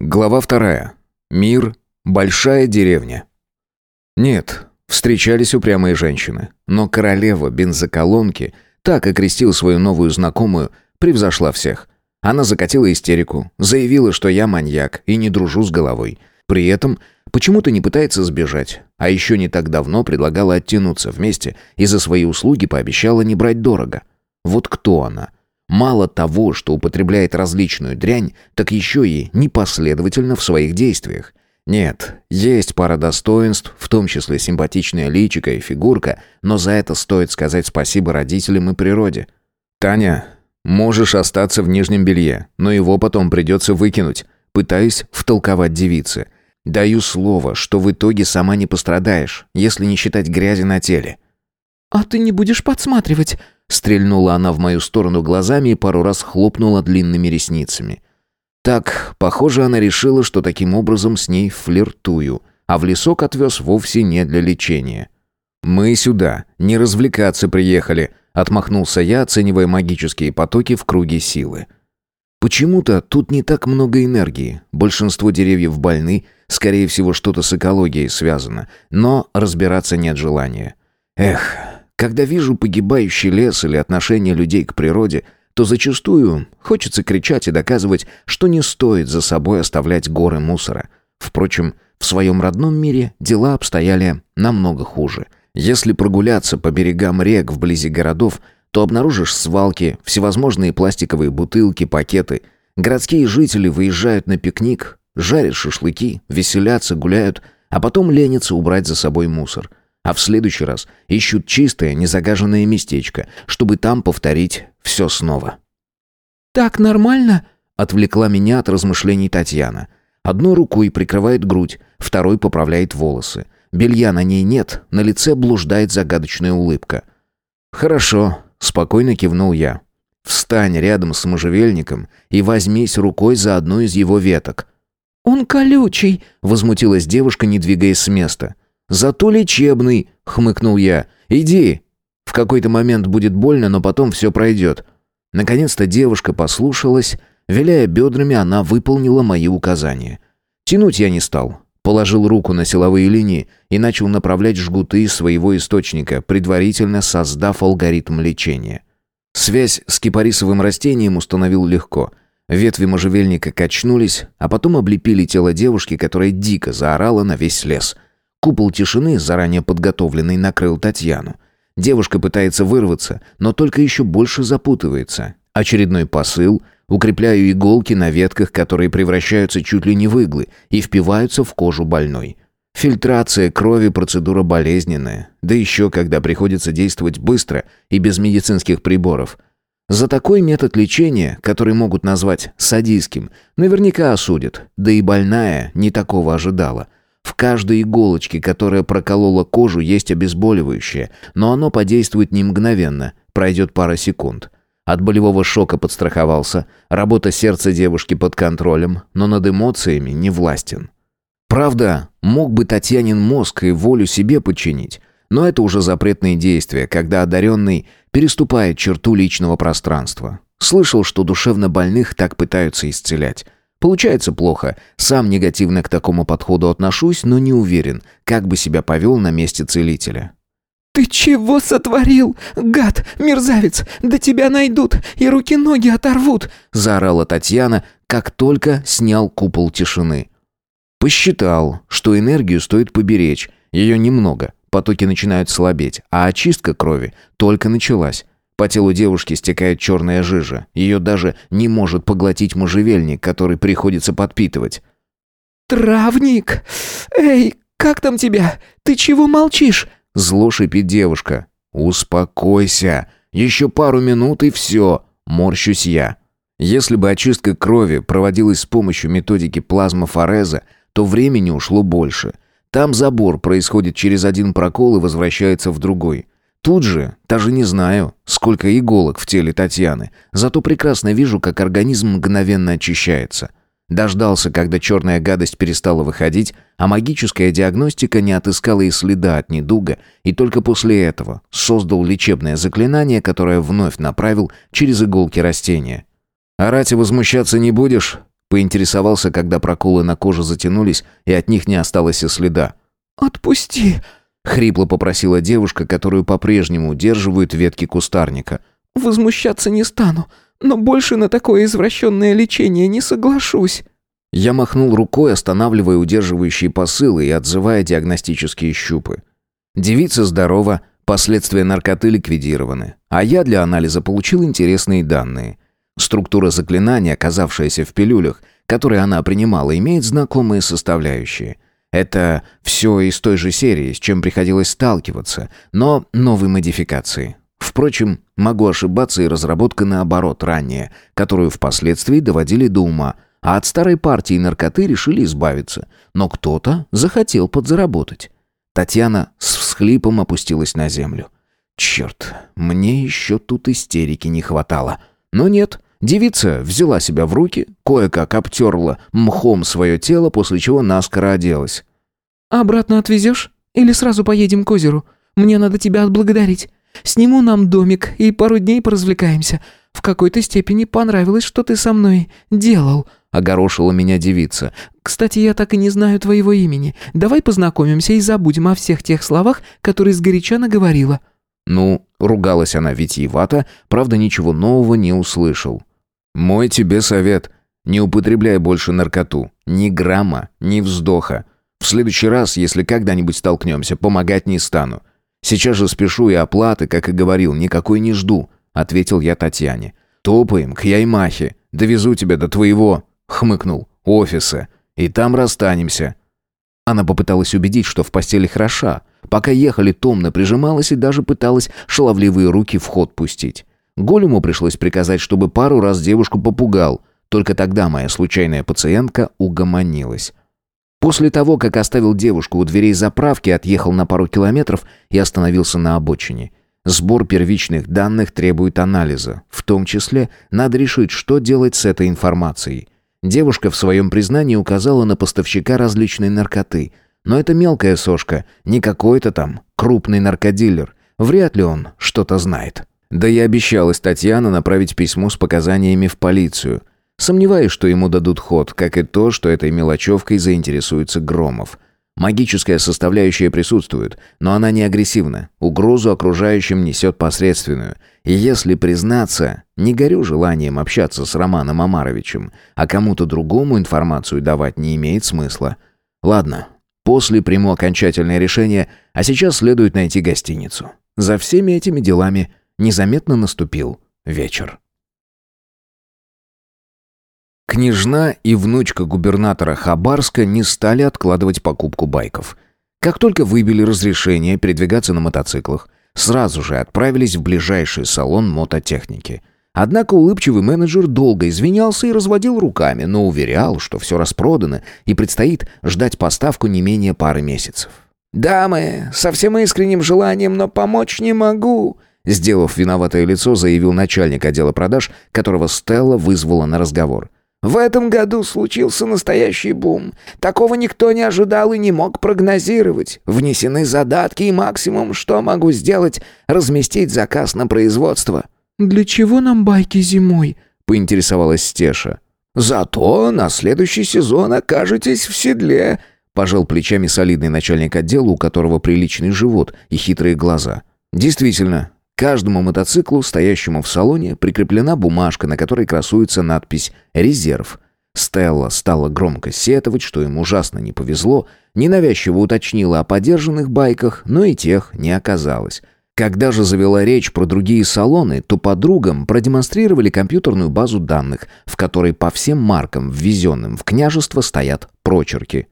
Глава вторая. Мир. Большая деревня. Нет, встречались упрямые женщины. Но королева бензоколонки, так окрестил свою новую знакомую, превзошла всех. Она закатила истерику, заявила, что я маньяк и не дружу с головой. При этом почему-то не пытается сбежать. А еще не так давно предлагала оттянуться вместе и за свои услуги пообещала не брать дорого. Вот кто она? Мало того, что употребляет различную дрянь, так еще и непоследовательно в своих действиях. Нет, есть пара достоинств, в том числе симпатичная личика и фигурка, но за это стоит сказать спасибо родителям и природе. «Таня, можешь остаться в нижнем белье, но его потом придется выкинуть», пытаюсь втолковать девице. «Даю слово, что в итоге сама не пострадаешь, если не считать грязи на теле». «А ты не будешь подсматривать?» Стрельнула она в мою сторону глазами и пару раз хлопнула длинными ресницами. Так, похоже, она решила, что таким образом с ней флиртую, а в лесок отвез вовсе не для лечения. «Мы сюда, не развлекаться приехали», — отмахнулся я, оценивая магические потоки в круге силы. «Почему-то тут не так много энергии. Большинство деревьев больны, скорее всего, что-то с экологией связано, но разбираться нет желания. Эх, когда вижу погибающий лес или отношение людей к природе, то зачастую хочется кричать и доказывать, что не стоит за собой оставлять горы мусора. Впрочем, в своем родном мире дела обстояли намного хуже. Если прогуляться по берегам рек вблизи городов, то обнаружишь свалки, всевозможные пластиковые бутылки, пакеты. Городские жители выезжают на пикник, жарят шашлыки, веселятся, гуляют, а потом ленятся убрать за собой мусор – а в следующий раз ищут чистое, незагаженное местечко, чтобы там повторить все снова. «Так нормально?» — отвлекла меня от размышлений Татьяна. Одной рукой прикрывает грудь, второй поправляет волосы. Белья на ней нет, на лице блуждает загадочная улыбка. «Хорошо», — спокойно кивнул я. «Встань рядом с можжевельником и возьмись рукой за одну из его веток». «Он колючий», — возмутилась девушка, не двигаясь с места. «Зато лечебный», — хмыкнул я. «Иди». В какой-то момент будет больно, но потом все пройдет. Наконец-то девушка послушалась. Виляя бедрами, она выполнила мои указания. Тянуть я не стал. Положил руку на силовые линии и начал направлять жгуты своего источника, предварительно создав алгоритм лечения. Связь с кипарисовым растением установил легко. Ветви можжевельника качнулись, а потом облепили тело девушки, которая дико заорала на весь лес — Купол тишины, заранее подготовленный, накрыл Татьяну. Девушка пытается вырваться, но только еще больше запутывается. Очередной посыл. Укрепляю иголки на ветках, которые превращаются чуть ли не в иглы и впиваются в кожу больной. Фильтрация крови – процедура болезненная. Да еще, когда приходится действовать быстро и без медицинских приборов. За такой метод лечения, который могут назвать садистским, наверняка осудят. Да и больная не такого ожидала – в каждой иголочке, которая проколола кожу, есть обезболивающее, но оно подействует не мгновенно, пройдет пара секунд. От болевого шока подстраховался, работа сердца девушки под контролем, но над эмоциями не властен. Правда, мог бы Татьянин мозг и волю себе подчинить, но это уже запретные действия, когда одаренный переступает черту личного пространства. Слышал, что душевно больных так пытаются исцелять. Получается плохо. Сам негативно к такому подходу отношусь, но не уверен, как бы себя повел на месте целителя. «Ты чего сотворил? Гад, мерзавец! Да тебя найдут и руки-ноги оторвут!» Заорала Татьяна, как только снял купол тишины. Посчитал, что энергию стоит поберечь. Ее немного, потоки начинают слабеть, а очистка крови только началась. По телу девушки стекает черная жижа. Ее даже не может поглотить можжевельник, который приходится подпитывать. «Травник! Эй, как там тебя? Ты чего молчишь?» Зло шипит девушка. «Успокойся. Еще пару минут и все», — морщусь я. Если бы очистка крови проводилась с помощью методики плазмофореза, то времени ушло больше. Там забор происходит через один прокол и возвращается в другой. Тут же, даже не знаю, сколько иголок в теле Татьяны, зато прекрасно вижу, как организм мгновенно очищается. Дождался, когда черная гадость перестала выходить, а магическая диагностика не отыскала и следа от недуга, и только после этого создал лечебное заклинание, которое вновь направил через иголки растения. «Орать и возмущаться не будешь?» Поинтересовался, когда проколы на коже затянулись, и от них не осталось и следа. «Отпусти!» — хрипло попросила девушка, которую по-прежнему удерживают ветки кустарника. «Возмущаться не стану, но больше на такое извращенное лечение не соглашусь». Я махнул рукой, останавливая удерживающие посылы и отзывая диагностические щупы. Девица здорова, последствия наркоты ликвидированы, а я для анализа получил интересные данные. Структура заклинания, оказавшаяся в пилюлях, которые она принимала, имеет знакомые составляющие. Это все из той же серии, с чем приходилось сталкиваться, но новой модификации. Впрочем, могу ошибаться и разработка наоборот ранее, которую впоследствии доводили до ума – а от старой партии наркоты решили избавиться. Но кто-то захотел подзаработать. Татьяна с всхлипом опустилась на землю. Черт, мне еще тут истерики не хватало. Но нет, девица взяла себя в руки, кое-как обтерла мхом свое тело, после чего наскоро оделась. «Обратно отвезешь? Или сразу поедем к озеру? Мне надо тебя отблагодарить. Сниму нам домик и пару дней поразвлекаемся. В какой-то степени понравилось, что ты со мной делал», — огорошила меня девица. «Кстати, я так и не знаю твоего имени. Давай познакомимся и забудем о всех тех словах, которые сгоряча наговорила». Ну, ругалась она витиевато, правда, ничего нового не услышал. «Мой тебе совет. Не употребляй больше наркоту. Ни грамма, ни вздоха. В следующий раз, если когда-нибудь столкнемся, помогать не стану. Сейчас же спешу и оплаты, как и говорил, никакой не жду», — ответил я Татьяне. «Топаем к Яймахе. Довезу тебя до твоего хмыкнул. «Офиса. И там расстанемся». Она попыталась убедить, что в постели хороша. Пока ехали, томно прижималась и даже пыталась шаловливые руки в ход пустить. Голему пришлось приказать, чтобы пару раз девушку попугал. Только тогда моя случайная пациентка угомонилась. После того, как оставил девушку у дверей заправки, отъехал на пару километров и остановился на обочине. Сбор первичных данных требует анализа. В том числе надо решить, что делать с этой информацией. Девушка в своем признании указала на поставщика различной наркоты. Но это мелкая сошка, не какой-то там крупный наркодилер. Вряд ли он что-то знает. Да и обещалась Татьяна направить письмо с показаниями в полицию. Сомневаюсь, что ему дадут ход, как и то, что этой мелочевкой заинтересуется Громов. Магическая составляющая присутствует, но она не агрессивна. Угрозу окружающим несет посредственную. И если признаться, не горю желанием общаться с Романом Амаровичем, а кому-то другому информацию давать не имеет смысла. Ладно, после приму окончательное решение, а сейчас следует найти гостиницу. За всеми этими делами незаметно наступил вечер. Княжна и внучка губернатора Хабарска не стали откладывать покупку байков. Как только выбили разрешение передвигаться на мотоциклах, сразу же отправились в ближайший салон мототехники. Однако улыбчивый менеджер долго извинялся и разводил руками, но уверял, что все распродано и предстоит ждать поставку не менее пары месяцев. «Дамы, со всем искренним желанием, но помочь не могу», Сделав виноватое лицо, заявил начальник отдела продаж, которого Стелла вызвала на разговор. В этом году случился настоящий бум. Такого никто не ожидал и не мог прогнозировать. Внесены задатки, и максимум, что могу сделать, разместить заказ на производство». «Для чего нам байки зимой?» — поинтересовалась Стеша. «Зато на следующий сезон окажетесь в седле», — пожал плечами солидный начальник отдела, у которого приличный живот и хитрые глаза. «Действительно, каждому мотоциклу, стоящему в салоне, прикреплена бумажка, на которой красуется надпись «Резерв». Стелла стала громко сетовать, что им ужасно не повезло, ненавязчиво уточнила о подержанных байках, но и тех не оказалось. Когда же завела речь про другие салоны, то подругам продемонстрировали компьютерную базу данных, в которой по всем маркам, ввезенным в княжество, стоят прочерки.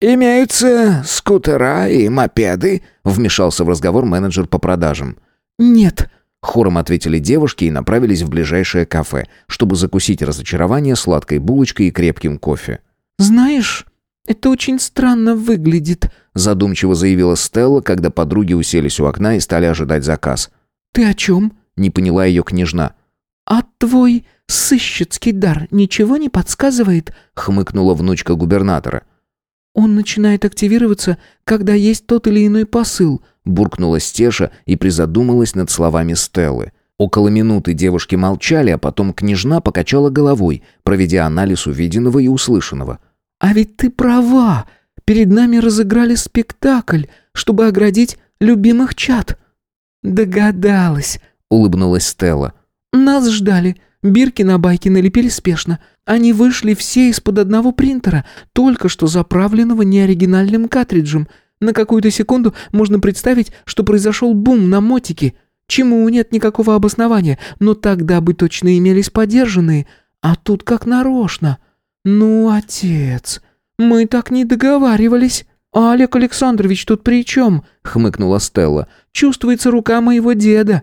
«Имеются скутера и мопеды», — вмешался в разговор менеджер по продажам. «Нет», — хором ответили девушки и направились в ближайшее кафе, чтобы закусить разочарование сладкой булочкой и крепким кофе. «Знаешь, это очень странно выглядит», — задумчиво заявила Стелла, когда подруги уселись у окна и стали ожидать заказ. «Ты о чем?» — не поняла ее княжна. «А твой сыщицкий дар ничего не подсказывает?» — хмыкнула внучка губернатора. «Он начинает активироваться, когда есть тот или иной посыл», буркнула Стеша и призадумалась над словами Стеллы. Около минуты девушки молчали, а потом княжна покачала головой, проведя анализ увиденного и услышанного. «А ведь ты права. Перед нами разыграли спектакль, чтобы оградить любимых чад». «Догадалась», — улыбнулась Стелла. «Нас ждали. Бирки на байке налепили спешно. Они вышли все из-под одного принтера, только что заправленного неоригинальным картриджем. На какую-то секунду можно представить, что произошел бум на мотике. Чему нет никакого обоснования, но тогда бы точно имелись подержанные. А тут как нарочно. Ну, отец, мы так не договаривались. А Олег Александрович тут при чем? хмыкнула Стелла. Чувствуется рука моего деда.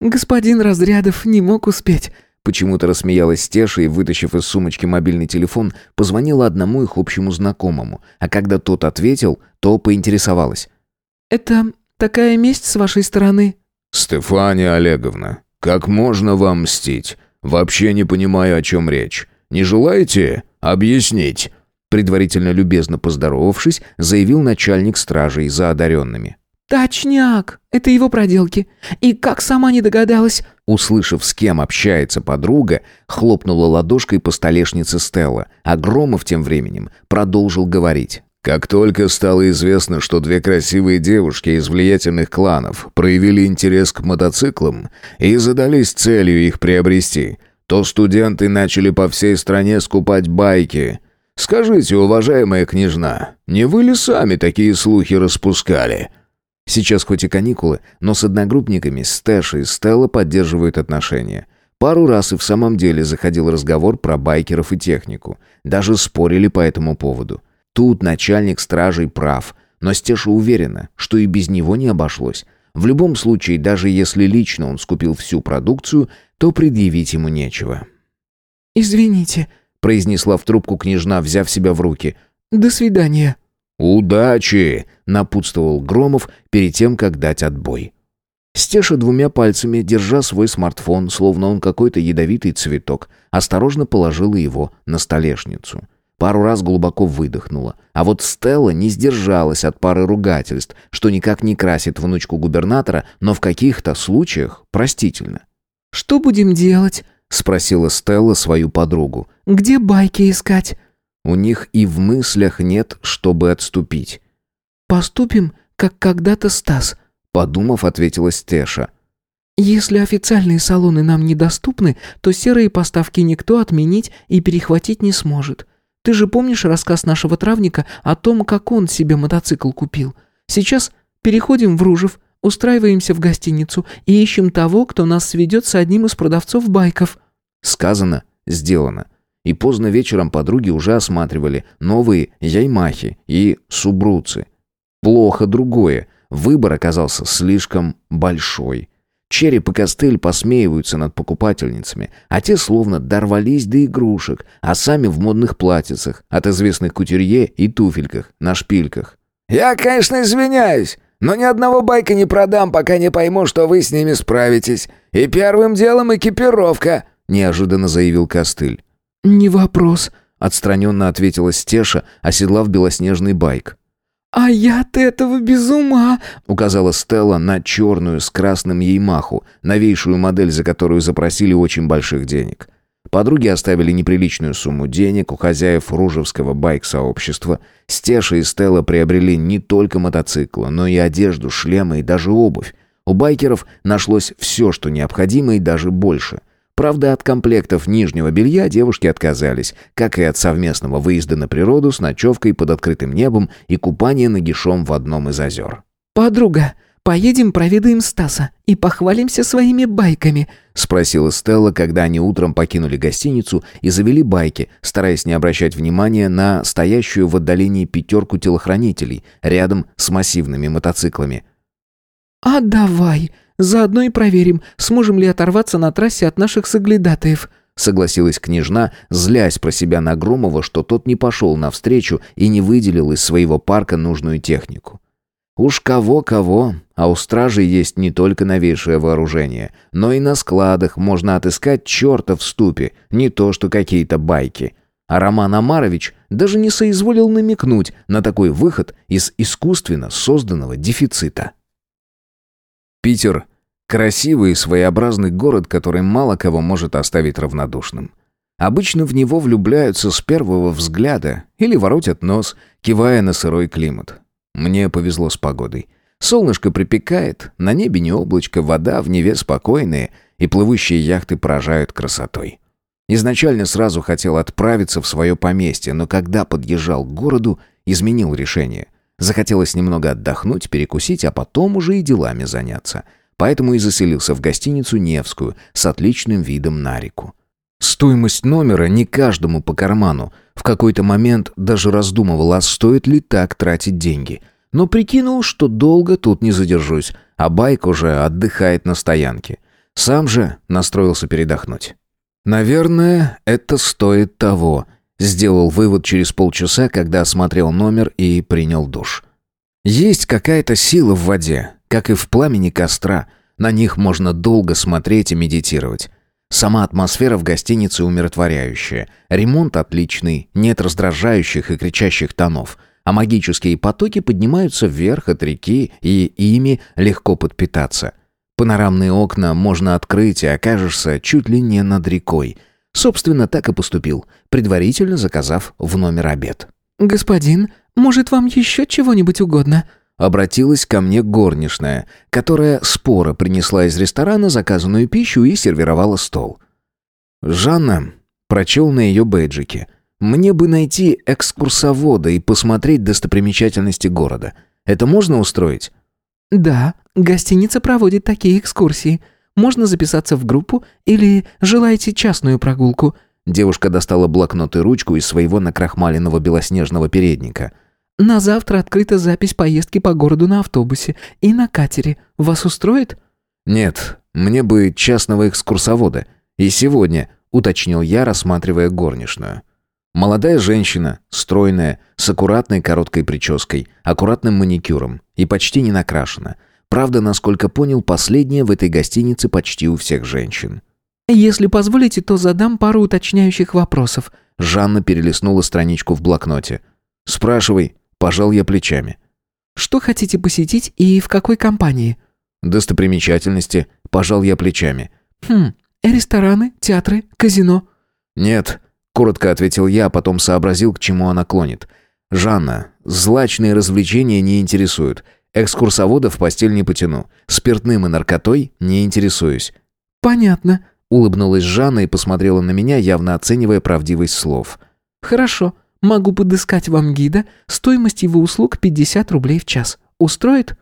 Господин Разрядов не мог успеть. Почему-то рассмеялась Теша и, вытащив из сумочки мобильный телефон, позвонила одному их общему знакомому, а когда тот ответил, то поинтересовалась. «Это такая месть с вашей стороны?» «Стефания Олеговна, как можно вам мстить? Вообще не понимаю, о чем речь. Не желаете объяснить?» Предварительно любезно поздоровавшись, заявил начальник стражей за одаренными. «Точняк! Это его проделки. И как сама не догадалась?» Услышав, с кем общается подруга, хлопнула ладошкой по столешнице Стелла, а Громов тем временем продолжил говорить. Как только стало известно, что две красивые девушки из влиятельных кланов проявили интерес к мотоциклам и задались целью их приобрести, то студенты начали по всей стране скупать байки. Скажите, уважаемая княжна, не вы ли сами такие слухи распускали?» Сейчас хоть и каникулы, но с одногруппниками Стэш и Стелла поддерживают отношения. Пару раз и в самом деле заходил разговор про байкеров и технику. Даже спорили по этому поводу. Тут начальник стражей прав, но Стеша уверена, что и без него не обошлось. В любом случае, даже если лично он скупил всю продукцию, то предъявить ему нечего. «Извините», — произнесла в трубку княжна, взяв себя в руки. «До свидания». «Удачи!» — напутствовал Громов перед тем, как дать отбой. Стеша двумя пальцами, держа свой смартфон, словно он какой-то ядовитый цветок, осторожно положила его на столешницу. Пару раз глубоко выдохнула. А вот Стелла не сдержалась от пары ругательств, что никак не красит внучку губернатора, но в каких-то случаях простительно. «Что будем делать?» — спросила Стелла свою подругу. «Где байки искать?» У них и в мыслях нет, чтобы отступить. «Поступим, как когда-то Стас», — подумав, ответила Стеша. «Если официальные салоны нам недоступны, то серые поставки никто отменить и перехватить не сможет. Ты же помнишь рассказ нашего травника о том, как он себе мотоцикл купил? Сейчас переходим в Ружев, устраиваемся в гостиницу и ищем того, кто нас сведет с одним из продавцов байков». Сказано, сделано и поздно вечером подруги уже осматривали новые яймахи и субруцы. Плохо другое. Выбор оказался слишком большой. Череп и костыль посмеиваются над покупательницами, а те словно дорвались до игрушек, а сами в модных платьицах, от известных кутюрье и туфельках на шпильках. «Я, конечно, извиняюсь, но ни одного байка не продам, пока не пойму, что вы с ними справитесь. И первым делом экипировка», — неожиданно заявил костыль. «Не вопрос», — отстраненно ответила Стеша, оседлав белоснежный байк. «А я от этого без ума!» — указала Стелла на черную с красным еймаху, новейшую модель, за которую запросили очень больших денег. Подруги оставили неприличную сумму денег у хозяев Ружевского байк-сообщества. Стеша и Стелла приобрели не только мотоциклы, но и одежду, шлемы и даже обувь. У байкеров нашлось все, что необходимо и даже больше — Правда, от комплектов нижнего белья девушки отказались, как и от совместного выезда на природу с ночевкой под открытым небом и купания нагишом в одном из озер. «Подруга, поедем проведаем Стаса и похвалимся своими байками?» — спросила Стелла, когда они утром покинули гостиницу и завели байки, стараясь не обращать внимания на стоящую в отдалении пятерку телохранителей рядом с массивными мотоциклами. «А давай!» Заодно и проверим, сможем ли оторваться на трассе от наших соглядатаев», согласилась княжна, злясь про себя на Громова, что тот не пошел навстречу и не выделил из своего парка нужную технику. Уж кого-кого, а у стражи есть не только новейшее вооружение, но и на складах можно отыскать черта в ступе, не то что какие-то байки. А Роман Амарович даже не соизволил намекнуть на такой выход из искусственно созданного дефицита. Питер Красивый и своеобразный город, который мало кого может оставить равнодушным. Обычно в него влюбляются с первого взгляда или воротят нос, кивая на сырой климат. Мне повезло с погодой. Солнышко припекает, на небе не облачко, вода в Неве спокойная, и плывущие яхты поражают красотой. Изначально сразу хотел отправиться в свое поместье, но когда подъезжал к городу, изменил решение. Захотелось немного отдохнуть, перекусить, а потом уже и делами заняться. Поэтому и заселился в гостиницу «Невскую» с отличным видом на реку. Стоимость номера не каждому по карману. В какой-то момент даже раздумывал, а стоит ли так тратить деньги – но прикинул, что долго тут не задержусь, а байк уже отдыхает на стоянке. Сам же настроился передохнуть. «Наверное, это стоит того», — сделал вывод через полчаса, когда осмотрел номер и принял душ. «Есть какая-то сила в воде, как и в пламени костра. На них можно долго смотреть и медитировать. Сама атмосфера в гостинице умиротворяющая. Ремонт отличный, нет раздражающих и кричащих тонов — а магические потоки поднимаются вверх от реки, и ими легко подпитаться. Панорамные окна можно открыть, и окажешься чуть ли не над рекой. Собственно, так и поступил, предварительно заказав в номер обед. «Господин, может, вам еще чего-нибудь угодно?» Обратилась ко мне горничная, которая споро принесла из ресторана заказанную пищу и сервировала стол. Жанна прочел на ее бейджике – мне бы найти экскурсовода и посмотреть достопримечательности города. Это можно устроить? Да, гостиница проводит такие экскурсии. Можно записаться в группу или желаете частную прогулку? Девушка достала блокнот и ручку из своего накрахмаленного белоснежного передника. На завтра открыта запись поездки по городу на автобусе и на катере. Вас устроит? Нет, мне бы частного экскурсовода. И сегодня, уточнил я, рассматривая горничную. Молодая женщина, стройная, с аккуратной короткой прической, аккуратным маникюром и почти не накрашена. Правда, насколько понял, последняя в этой гостинице почти у всех женщин. «Если позволите, то задам пару уточняющих вопросов». Жанна перелистнула страничку в блокноте. «Спрашивай», – пожал я плечами. «Что хотите посетить и в какой компании?» «Достопримечательности», – пожал я плечами. «Хм, рестораны, театры, казино?» «Нет, Коротко ответил я, а потом сообразил, к чему она клонит. «Жанна, злачные развлечения не интересуют. Экскурсовода в постель не потяну. Спиртным и наркотой не интересуюсь». «Понятно», — улыбнулась Жанна и посмотрела на меня, явно оценивая правдивость слов. «Хорошо. Могу подыскать вам гида. Стоимость его услуг 50 рублей в час. Устроит?»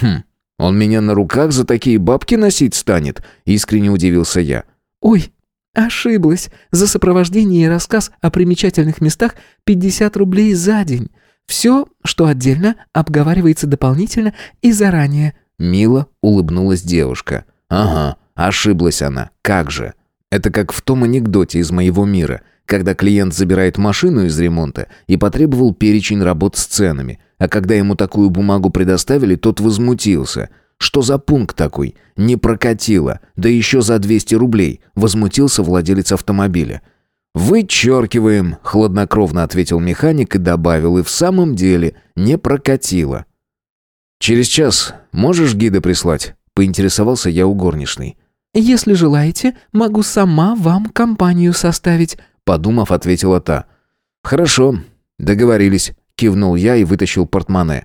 «Хм, он меня на руках за такие бабки носить станет?» — искренне удивился я. «Ой, Ошиблась. За сопровождение и рассказ о примечательных местах 50 рублей за день. Все, что отдельно, обговаривается дополнительно и заранее. Мило улыбнулась девушка. Ага, ошиблась она. Как же? Это как в том анекдоте из моего мира, когда клиент забирает машину из ремонта и потребовал перечень работ с ценами, а когда ему такую бумагу предоставили, тот возмутился – что за пункт такой? Не прокатило, да еще за 200 рублей, возмутился владелец автомобиля. «Вычеркиваем», — хладнокровно ответил механик и добавил, и в самом деле не прокатило. «Через час можешь гида прислать?» — поинтересовался я у горничной. «Если желаете, могу сама вам компанию составить», — подумав, ответила та. «Хорошо, договорились», — кивнул я и вытащил портмоне.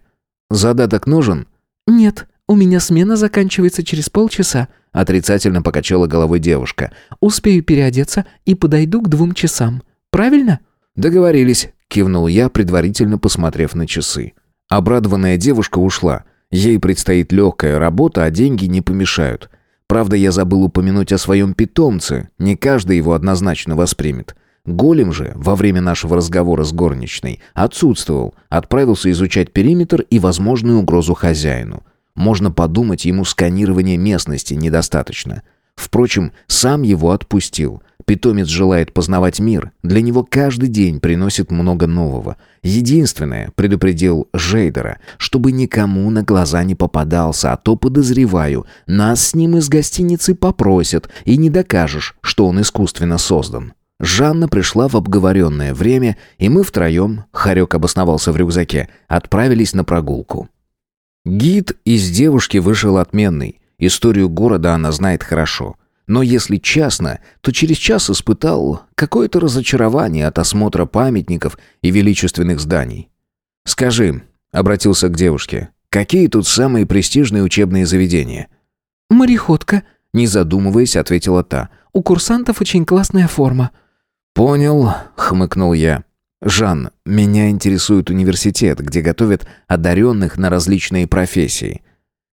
«Задаток нужен?» «Нет, «У меня смена заканчивается через полчаса», — отрицательно покачала головой девушка. «Успею переодеться и подойду к двум часам. Правильно?» «Договорились», — кивнул я, предварительно посмотрев на часы. Обрадованная девушка ушла. Ей предстоит легкая работа, а деньги не помешают. Правда, я забыл упомянуть о своем питомце. Не каждый его однозначно воспримет. Голем же, во время нашего разговора с горничной, отсутствовал, отправился изучать периметр и возможную угрозу хозяину. Можно подумать, ему сканирования местности недостаточно. Впрочем, сам его отпустил. Питомец желает познавать мир. Для него каждый день приносит много нового. Единственное, предупредил Жейдера, чтобы никому на глаза не попадался, а то, подозреваю, нас с ним из гостиницы попросят, и не докажешь, что он искусственно создан. Жанна пришла в обговоренное время, и мы втроем, Харек обосновался в рюкзаке, отправились на прогулку. Гид из девушки вышел отменный. Историю города она знает хорошо. Но если честно, то через час испытал какое-то разочарование от осмотра памятников и величественных зданий. «Скажи», — обратился к девушке, — «какие тут самые престижные учебные заведения?» «Мореходка», — не задумываясь, ответила та. «У курсантов очень классная форма». «Понял», — хмыкнул я. «Жан, меня интересует университет, где готовят одаренных на различные профессии.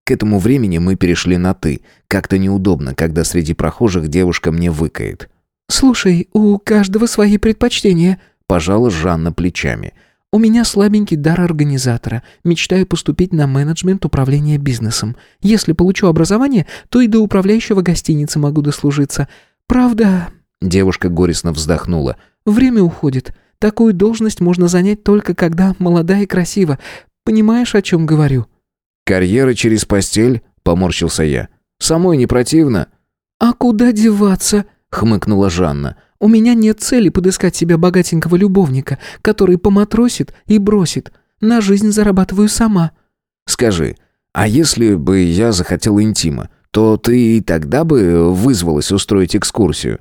К этому времени мы перешли на «ты». Как-то неудобно, когда среди прохожих девушка мне выкает. «Слушай, у каждого свои предпочтения», — пожала Жанна плечами. «У меня слабенький дар организатора. Мечтаю поступить на менеджмент управления бизнесом. Если получу образование, то и до управляющего гостиницы могу дослужиться. Правда...» Девушка горестно вздохнула. «Время уходит. Такую должность можно занять только когда молода и красива. Понимаешь, о чем говорю?» «Карьера через постель?» — поморщился я. «Самой не противно?» «А куда деваться?» — хмыкнула Жанна. «У меня нет цели подыскать себе богатенького любовника, который поматросит и бросит. На жизнь зарабатываю сама». «Скажи, а если бы я захотел интима, то ты и тогда бы вызвалась устроить экскурсию?»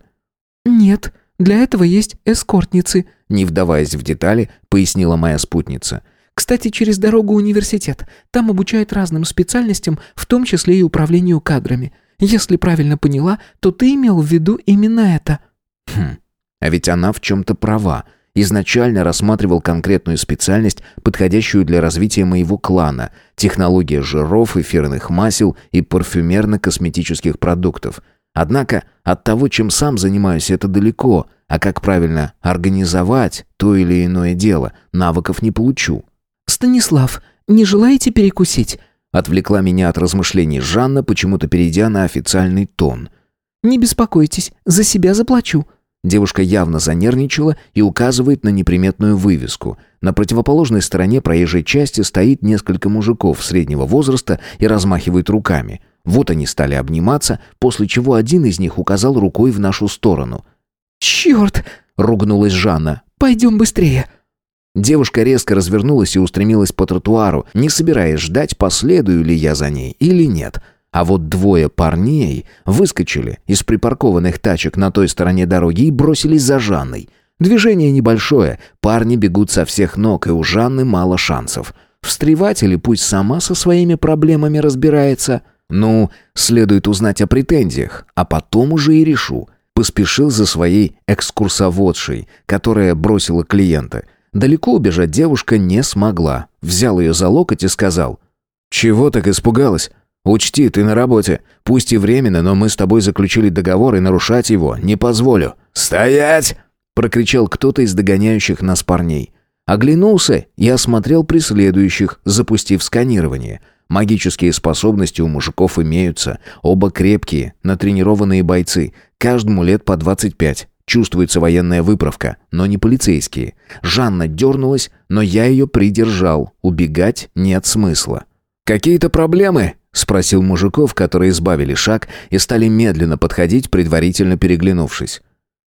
«Нет, для этого есть эскортницы», — не вдаваясь в детали, пояснила моя спутница. Кстати, через дорогу университет. Там обучают разным специальностям, в том числе и управлению кадрами. Если правильно поняла, то ты имел в виду именно это». «Хм, а ведь она в чем-то права. Изначально рассматривал конкретную специальность, подходящую для развития моего клана. Технология жиров, эфирных масел и парфюмерно-косметических продуктов. Однако от того, чем сам занимаюсь, это далеко, а как правильно организовать то или иное дело, навыков не получу. «Станислав, не желаете перекусить?» Отвлекла меня от размышлений Жанна, почему-то перейдя на официальный тон. «Не беспокойтесь, за себя заплачу». Девушка явно занервничала и указывает на неприметную вывеску. На противоположной стороне проезжей части стоит несколько мужиков среднего возраста и размахивает руками. Вот они стали обниматься, после чего один из них указал рукой в нашу сторону. «Черт!» — ругнулась Жанна. «Пойдем быстрее!» Девушка резко развернулась и устремилась по тротуару, не собираясь ждать, последую ли я за ней или нет. А вот двое парней выскочили из припаркованных тачек на той стороне дороги и бросились за Жанной. Движение небольшое, парни бегут со всех ног, и у Жанны мало шансов. Встревать или пусть сама со своими проблемами разбирается? Ну, следует узнать о претензиях, а потом уже и решу. Поспешил за своей экскурсоводшей, которая бросила клиента – Далеко убежать девушка не смогла. Взял ее за локоть и сказал. «Чего так испугалась? Учти, ты на работе. Пусть и временно, но мы с тобой заключили договор, и нарушать его не позволю». «Стоять!» — прокричал кто-то из догоняющих нас парней. Оглянулся и осмотрел преследующих, запустив сканирование. Магические способности у мужиков имеются. Оба крепкие, натренированные бойцы. Каждому лет по двадцать пять. Чувствуется военная выправка, но не полицейские. Жанна дернулась, но я ее придержал. Убегать нет смысла. «Какие-то проблемы?» — спросил мужиков, которые избавили шаг и стали медленно подходить, предварительно переглянувшись.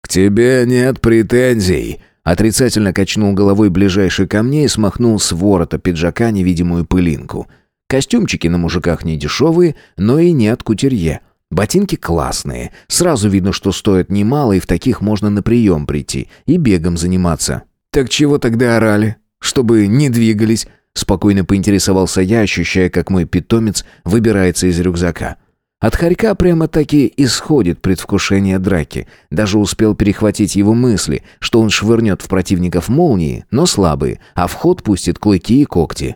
«К тебе нет претензий», — отрицательно качнул головой ближайший ко мне и смахнул с ворота пиджака невидимую пылинку. Костюмчики на мужиках не дешевые, но и не от кутерье. Ботинки классные. Сразу видно, что стоят немало, и в таких можно на прием прийти и бегом заниматься. «Так чего тогда орали? Чтобы не двигались?» Спокойно поинтересовался я, ощущая, как мой питомец выбирается из рюкзака. От хорька прямо-таки исходит предвкушение драки. Даже успел перехватить его мысли, что он швырнет в противников молнии, но слабые, а в ход пустит клыки и когти.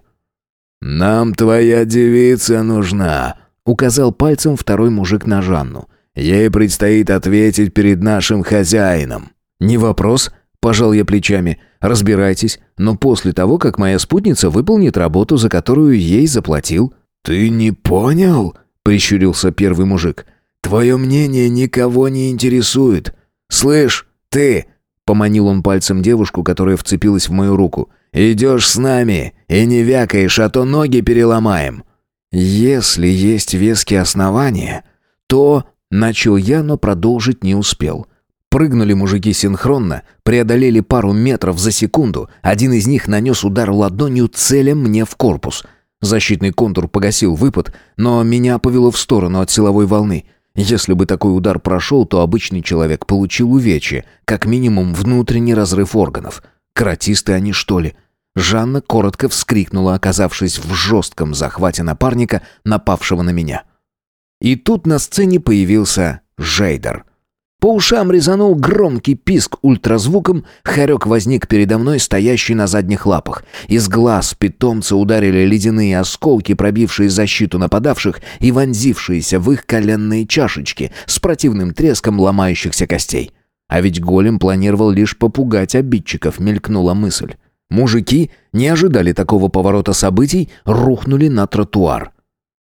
«Нам твоя девица нужна», Указал пальцем второй мужик на Жанну. «Ей предстоит ответить перед нашим хозяином». «Не вопрос», — пожал я плечами. «Разбирайтесь, но после того, как моя спутница выполнит работу, за которую ей заплатил». «Ты не понял?» — прищурился первый мужик. «Твое мнение никого не интересует. Слышь, ты...» — поманил он пальцем девушку, которая вцепилась в мою руку. «Идешь с нами и не вякаешь, а то ноги переломаем». «Если есть веские основания, то...» — начал я, но продолжить не успел. Прыгнули мужики синхронно, преодолели пару метров за секунду. Один из них нанес удар ладонью, целя мне в корпус. Защитный контур погасил выпад, но меня повело в сторону от силовой волны. Если бы такой удар прошел, то обычный человек получил увечье, как минимум внутренний разрыв органов. Каратисты они, что ли? Жанна коротко вскрикнула, оказавшись в жестком захвате напарника, напавшего на меня. И тут на сцене появился Жейдер. По ушам резанул громкий писк ультразвуком, хорек возник передо мной, стоящий на задних лапах. Из глаз питомца ударили ледяные осколки, пробившие защиту нападавших и вонзившиеся в их коленные чашечки с противным треском ломающихся костей. А ведь голем планировал лишь попугать обидчиков, мелькнула мысль. Мужики не ожидали такого поворота событий, рухнули на тротуар.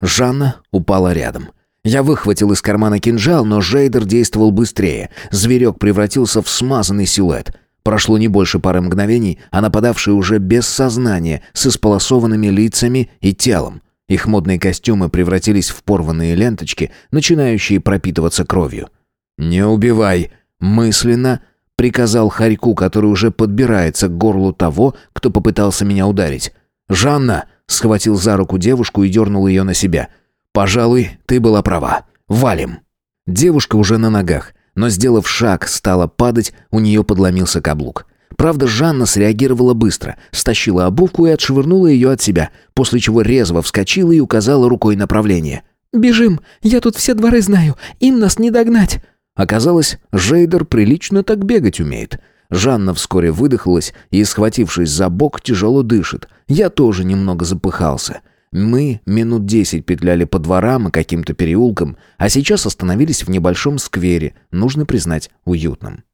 Жанна упала рядом. Я выхватил из кармана кинжал, но Жейдер действовал быстрее. Зверек превратился в смазанный силуэт. Прошло не больше пары мгновений, а нападавшие уже без сознания, с исполосованными лицами и телом. Их модные костюмы превратились в порванные ленточки, начинающие пропитываться кровью. «Не убивай!» Мысленно приказал Харьку, который уже подбирается к горлу того, кто попытался меня ударить. «Жанна!» — схватил за руку девушку и дернул ее на себя — «Пожалуй, ты была права. Валим». Девушка уже на ногах, но, сделав шаг, стала падать, у нее подломился каблук. Правда, Жанна среагировала быстро, стащила обувку и отшвырнула ее от себя, после чего резво вскочила и указала рукой направление. «Бежим! Я тут все дворы знаю! Им нас не догнать!» Оказалось, Жейдер прилично так бегать умеет. Жанна вскоре выдохлась и, схватившись за бок, тяжело дышит. Я тоже немного запыхался. Мы минут десять петляли по дворам и каким-то переулкам, а сейчас остановились в небольшом сквере, нужно признать, уютном.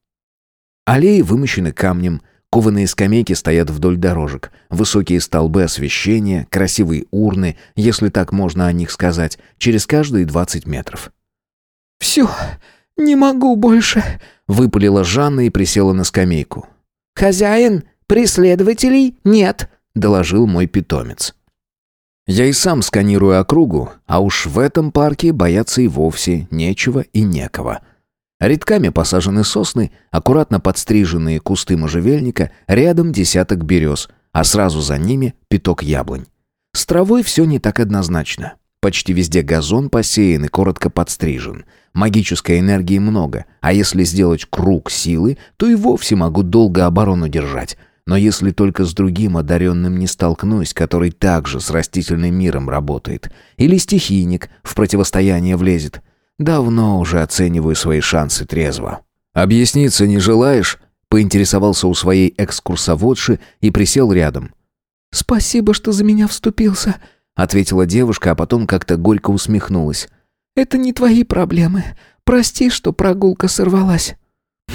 Аллеи вымощены камнем, кованые скамейки стоят вдоль дорожек, высокие столбы освещения, красивые урны, если так можно о них сказать, через каждые двадцать метров. «Все, не могу больше», — выпалила Жанна и присела на скамейку. «Хозяин, преследователей нет», — доложил мой питомец. Я и сам сканирую округу, а уж в этом парке бояться и вовсе нечего и некого. Редками посажены сосны, аккуратно подстриженные кусты можжевельника, рядом десяток берез, а сразу за ними пяток яблонь. С травой все не так однозначно. Почти везде газон посеян и коротко подстрижен. Магической энергии много, а если сделать круг силы, то и вовсе могу долго оборону держать, но если только с другим одаренным не столкнусь, который также с растительным миром работает, или стихийник в противостояние влезет, давно уже оцениваю свои шансы трезво. «Объясниться не желаешь?» поинтересовался у своей экскурсоводши и присел рядом. «Спасибо, что за меня вступился», — ответила девушка, а потом как-то горько усмехнулась. «Это не твои проблемы. Прости, что прогулка сорвалась».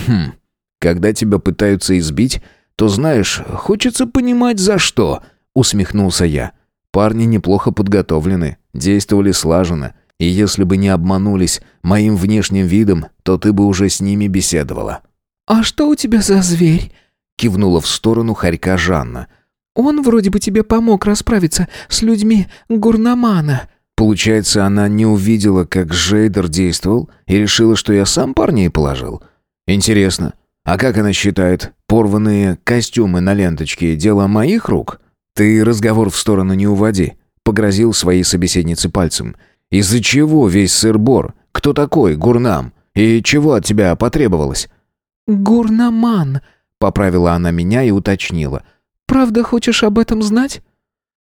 «Хм, когда тебя пытаются избить, то, знаешь, хочется понимать, за что», — усмехнулся я. «Парни неплохо подготовлены, действовали слаженно, и если бы не обманулись моим внешним видом, то ты бы уже с ними беседовала». «А что у тебя за зверь?» — кивнула в сторону хорька Жанна. «Он вроде бы тебе помог расправиться с людьми Гурнамана». Получается, она не увидела, как Жейдер действовал, и решила, что я сам парней положил. Интересно, а как она считает, порванные костюмы на ленточке – дело моих рук? Ты разговор в сторону не уводи, погрозил своей собеседнице пальцем. Из-за чего весь сыр-бор? Кто такой Гурнам? И чего от тебя потребовалось? Гурнаман, поправила она меня и уточнила. Правда хочешь об этом знать?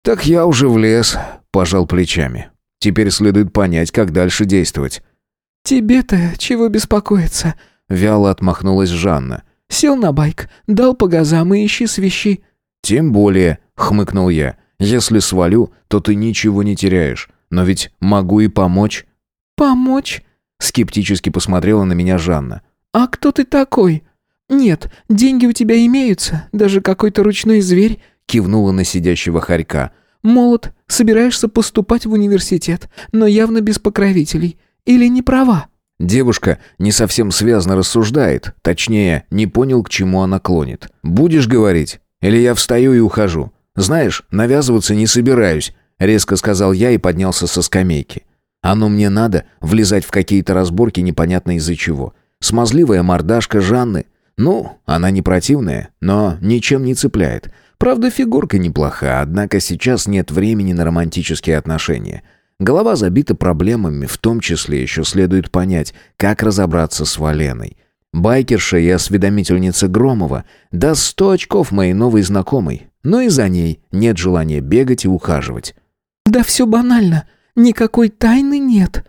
Так я уже влез, пожал плечами. Теперь следует понять, как дальше действовать. Тебе-то чего беспокоиться? Вяло отмахнулась Жанна. «Сел на байк, дал по газам и ищи свищи». «Тем более», — хмыкнул я. «Если свалю, то ты ничего не теряешь. Но ведь могу и помочь». «Помочь?» — скептически посмотрела на меня Жанна. «А кто ты такой?» «Нет, деньги у тебя имеются, даже какой-то ручной зверь», — кивнула на сидящего хорька. «Молод, собираешься поступать в университет, но явно без покровителей. Или не права?» Девушка не совсем связно рассуждает, точнее, не понял, к чему она клонит. «Будешь говорить? Или я встаю и ухожу? Знаешь, навязываться не собираюсь», — резко сказал я и поднялся со скамейки. «Оно мне надо влезать в какие-то разборки непонятно из-за чего. Смазливая мордашка Жанны. Ну, она не противная, но ничем не цепляет. Правда, фигурка неплоха, однако сейчас нет времени на романтические отношения. Голова забита проблемами, в том числе еще следует понять, как разобраться с Валеной. Байкерша и осведомительница Громова даст сто очков моей новой знакомой, но и за ней нет желания бегать и ухаживать. «Да все банально. Никакой тайны нет.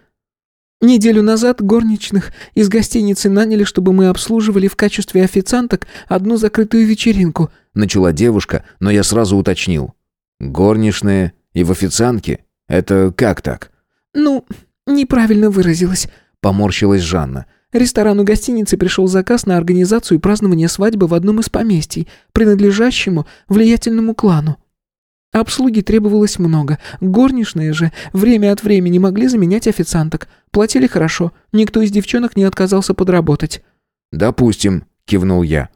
Неделю назад горничных из гостиницы наняли, чтобы мы обслуживали в качестве официанток одну закрытую вечеринку», начала девушка, но я сразу уточнил. «Горничные и в официантке? Это как так?» «Ну, неправильно выразилась», поморщилась Жанна. Ресторану гостиницы пришел заказ на организацию и празднование свадьбы в одном из поместий, принадлежащему влиятельному клану. Обслуги требовалось много. Горничные же время от времени могли заменять официанток. Платили хорошо. Никто из девчонок не отказался подработать. «Допустим», — кивнул я.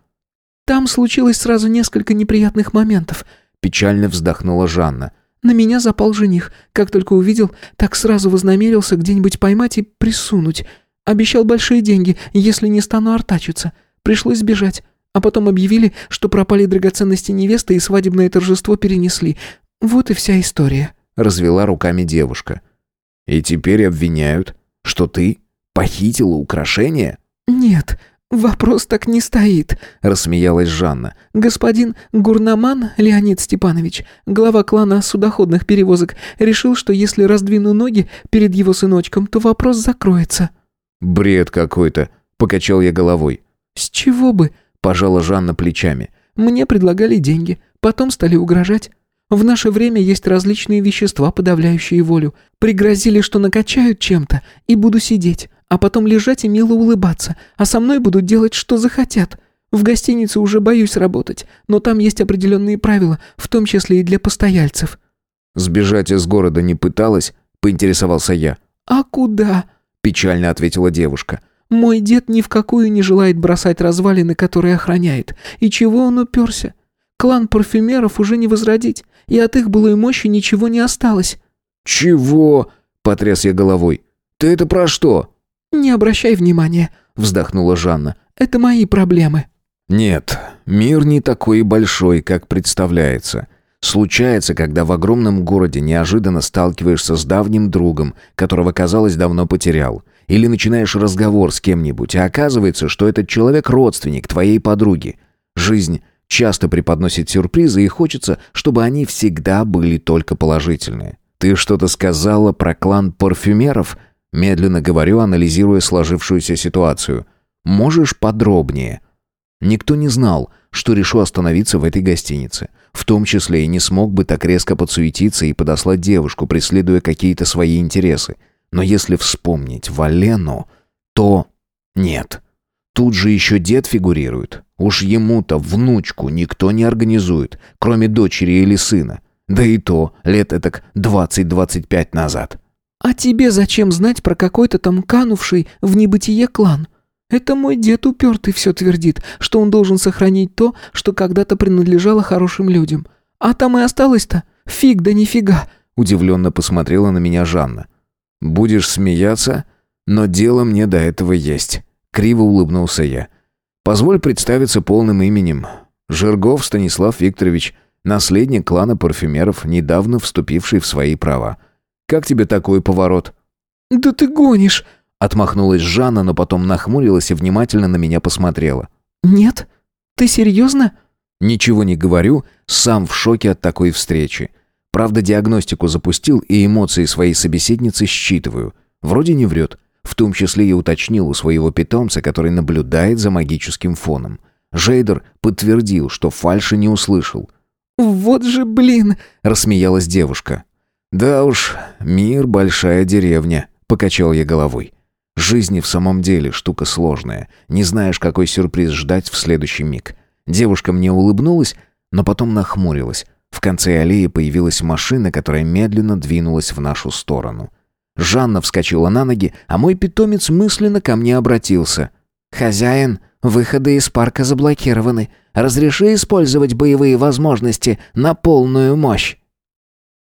«Там случилось сразу несколько неприятных моментов», — печально вздохнула Жанна. «На меня запал жених. Как только увидел, так сразу вознамерился где-нибудь поймать и присунуть. Обещал большие деньги, если не стану артачиться. Пришлось сбежать. А потом объявили, что пропали драгоценности невесты и свадебное торжество перенесли. Вот и вся история», — развела руками девушка. «И теперь обвиняют, что ты похитила украшения?» «Нет, вопрос так не стоит», — рассмеялась Жанна. «Господин Гурнаман Леонид Степанович, глава клана судоходных перевозок, решил, что если раздвину ноги перед его сыночком, то вопрос закроется». «Бред какой-то», — покачал я головой. «С чего бы?» Пожала Жанна плечами. «Мне предлагали деньги, потом стали угрожать. В наше время есть различные вещества, подавляющие волю. Пригрозили, что накачают чем-то, и буду сидеть, а потом лежать и мило улыбаться, а со мной будут делать, что захотят. В гостинице уже боюсь работать, но там есть определенные правила, в том числе и для постояльцев». «Сбежать из города не пыталась?» – поинтересовался я. «А куда?» – печально ответила девушка. Мой дед ни в какую не желает бросать развалины, которые охраняет. И чего он уперся? Клан парфюмеров уже не возродить, и от их былой мощи ничего не осталось». «Чего?» — потряс я головой. «Ты это про что?» «Не обращай внимания», — вздохнула Жанна. «Это мои проблемы». «Нет, мир не такой большой, как представляется. Случается, когда в огромном городе неожиданно сталкиваешься с давним другом, которого, казалось, давно потерял. Или начинаешь разговор с кем-нибудь, а оказывается, что этот человек родственник твоей подруги. Жизнь часто преподносит сюрпризы, и хочется, чтобы они всегда были только положительные. Ты что-то сказала про клан парфюмеров? Медленно говорю, анализируя сложившуюся ситуацию. Можешь подробнее? Никто не знал, что решу остановиться в этой гостинице. В том числе и не смог бы так резко подсуетиться и подослать девушку, преследуя какие-то свои интересы. Но если вспомнить Валену, то нет. Тут же еще дед фигурирует. Уж ему-то внучку никто не организует, кроме дочери или сына. Да и то лет этак двадцать-двадцать пять назад. «А тебе зачем знать про какой-то там канувший в небытие клан? Это мой дед упертый все твердит, что он должен сохранить то, что когда-то принадлежало хорошим людям. А там и осталось-то фиг да нифига», — удивленно посмотрела на меня Жанна. Будешь смеяться, но дело мне до этого есть. Криво улыбнулся я. Позволь представиться полным именем. Жиргов Станислав Викторович, наследник клана парфюмеров, недавно вступивший в свои права. Как тебе такой поворот? Да ты гонишь, отмахнулась Жанна, но потом нахмурилась и внимательно на меня посмотрела. Нет? Ты серьезно? Ничего не говорю, сам в шоке от такой встречи. Правда, диагностику запустил и эмоции своей собеседницы считываю. Вроде не врет. В том числе я уточнил у своего питомца, который наблюдает за магическим фоном. Жейдер подтвердил, что фальши не услышал. «Вот же блин!» — рассмеялась девушка. «Да уж, мир — большая деревня», — покачал я головой. «Жизнь в самом деле штука сложная. Не знаешь, какой сюрприз ждать в следующий миг». Девушка мне улыбнулась, но потом нахмурилась. В конце аллеи появилась машина, которая медленно двинулась в нашу сторону. Жанна вскочила на ноги, а мой питомец мысленно ко мне обратился. «Хозяин, выходы из парка заблокированы. Разреши использовать боевые возможности на полную мощь».